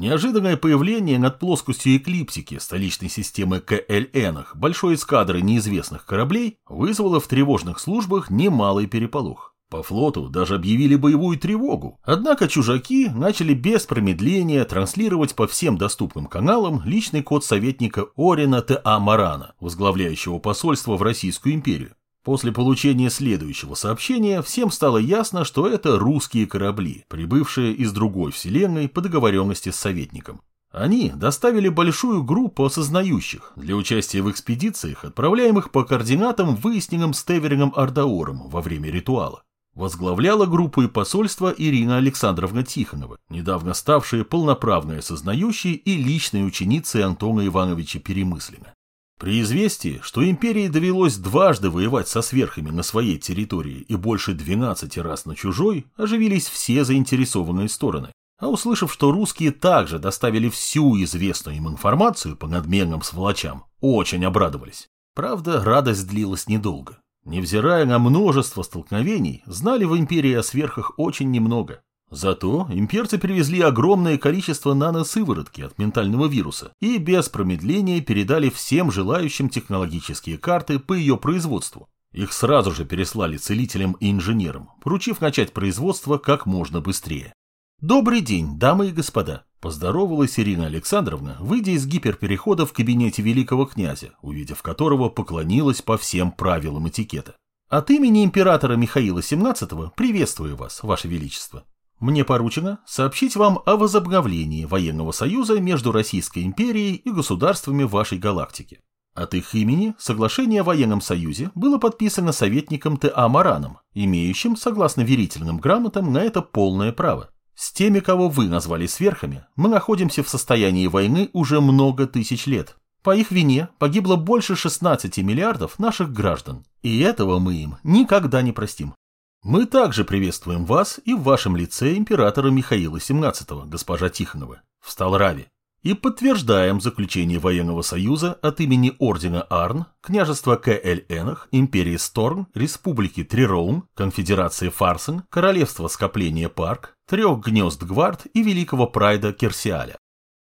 Неожиданное появление над плоскостью эклиптики столичной системы КЛН большой эскадры неизвестных кораблей вызвало в тревожных службах немалый переполох. По флоту даже объявили боевую тревогу, однако чужаки начали без промедления транслировать по всем доступным каналам личный код советника Орина Т.А. Марана, возглавляющего посольство в Российскую империю. После получения следующего сообщения всем стало ясно, что это русские корабли, прибывшие из другой вселенной по договоренности с советником. Они доставили большую группу осознающих для участия в экспедициях, отправляемых по координатам, выясненным Стеверингом Ардаором во время ритуала. Возглавляла группу и посольство Ирина Александровна Тихонова, недавно ставшая полноправной осознающей и личной ученицей Антона Ивановича Перемыслина. При известии, что империи довелось дважды воевать со сверхами на своей территории и больше 12 раз на чужой, оживились все заинтересованные стороны. А услышав, что русские также доставили всю известную им информацию по надменным сволочам, очень обрадовались. Правда, радость длилась недолго. Невзирая на множество столкновений, знали в империи о сверхах очень немного. Зато имперцы привезли огромное количество наносыворотки от ментального вируса и без промедления передали всем желающим технологические карты по ее производству. Их сразу же переслали целителям и инженерам, поручив начать производство как можно быстрее. «Добрый день, дамы и господа!» – поздоровалась Ирина Александровна, выйдя из гиперперехода в кабинете великого князя, увидев которого поклонилась по всем правилам этикета. «От имени императора Михаила XVII приветствую вас, ваше величество. Мне поручено сообщить вам о возобновлении военного союза между Российской империей и государствами вашей галактики. От их имени соглашение о военном союзе было подписано советником Т.А. Мараном, имеющим, согласно верительным грамотам, на это полное право. С теми, кого вы назвали сверхами, мы находимся в состоянии войны уже много тысяч лет. По их вине погибло больше 16 миллиардов наших граждан, и этого мы им никогда не простим. Мы также приветствуем вас и в вашем лице императора Михаила XVII, госпожа Тихонова, встал Рави, и подтверждаем заключение военного союза от имени Ордена Арн, княжества К.Л.Энах, империи Сторн, республики Трироун, конфедерации Фарсен, королевства скопления Парк, трех гнезд Гвард и великого прайда Керсиаля.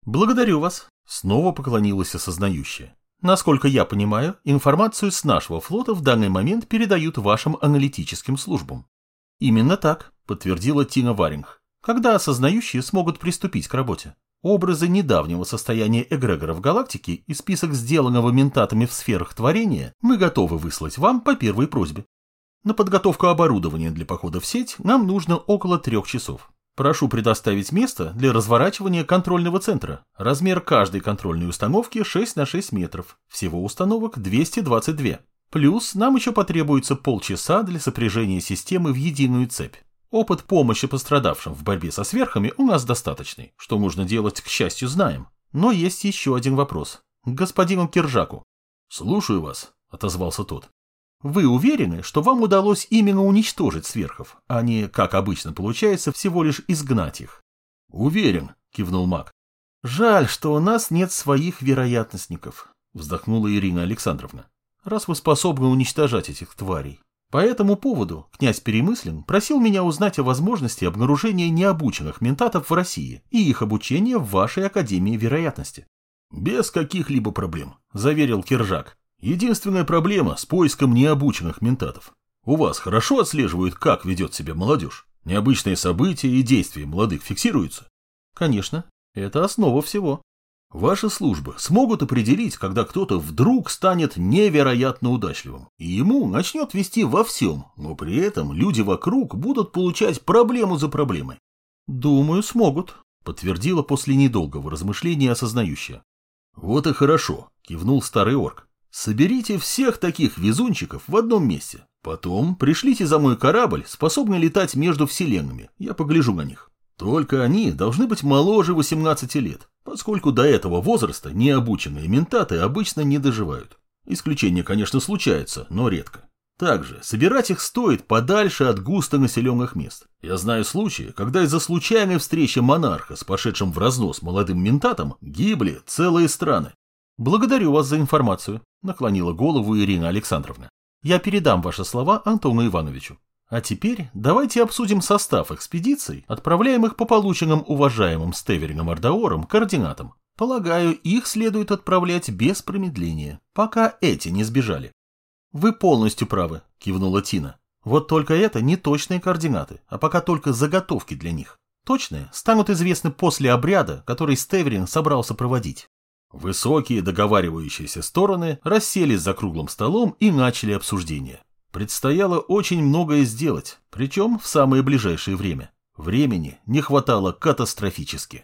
Благодарю вас, снова поклонилась осознающая. Насколько я понимаю, информацию с нашего флота в данный момент передают вашим аналитическим службам. Именно так, подтвердила Тина Варинг. Когда осознающие смогут приступить к работе? Образы недавнего состояния эгрегоров галактики и список сделанного ментатами в сферах творения мы готовы выслать вам по первой просьбе. На подготовку оборудования для похода в сеть нам нужно около трех часов. Прошу предоставить место для разворачивания контрольного центра. Размер каждой контрольной установки 6 на 6 метров. Всего установок 222. Плюс нам еще потребуется полчаса для сопряжения системы в единую цепь. Опыт помощи пострадавшим в борьбе со сверхами у нас достаточный. Что нужно делать, к счастью, знаем. Но есть еще один вопрос. К господину Киржаку. «Слушаю вас», — отозвался тот. «Вы уверены, что вам удалось именно уничтожить сверхов, а не, как обычно получается, всего лишь изгнать их?» «Уверен», — кивнул маг. «Жаль, что у нас нет своих вероятностников», — вздохнула Ирина Александровна. «Раз вы способны уничтожать этих тварей, по этому поводу князь Перемыслен просил меня узнать о возможности обнаружения необученных ментатов в России и их обучения в вашей Академии вероятности. «Без каких-либо проблем», – заверил Киржак. «Единственная проблема с поиском необученных ментатов. У вас хорошо отслеживают, как ведет себя молодежь? Необычные события и действия молодых фиксируются?» «Конечно. Это основа всего. Ваши службы смогут определить, когда кто-то вдруг станет невероятно удачливым, и ему начнет вести во всем, но при этом люди вокруг будут получать проблему за проблемой. Думаю, смогут, подтвердила после недолгого размышления осознающая. Вот и хорошо, кивнул старый орк. Соберите всех таких везунчиков в одном месте. Потом пришлите за мой корабль, способный летать между вселенными. Я погляжу на них. Только они должны быть моложе 18 лет, поскольку до этого возраста необученные ментаты обычно не доживают. Исключения, конечно, случаются, но редко. Также собирать их стоит подальше от густонаселенных мест. Я знаю случаи, когда из-за случайной встречи монарха с пошедшим в разнос молодым ментатом гибли целые страны. «Благодарю вас за информацию», – наклонила голову Ирина Александровна. «Я передам ваши слова Антону Ивановичу. А теперь давайте обсудим состав экспедиций, отправляемых по полученным уважаемым Стеверингом Ардаором координатам. Полагаю, их следует отправлять без промедления, пока эти не сбежали. Вы полностью правы, кивнула Тина. Вот только это не точные координаты, а пока только заготовки для них. Точные станут известны после обряда, который Стеверин собрался проводить. Высокие договаривающиеся стороны расселись за круглым столом и начали обсуждение. Предстояло очень многое сделать, причем в самое ближайшее время. Времени не хватало катастрофически.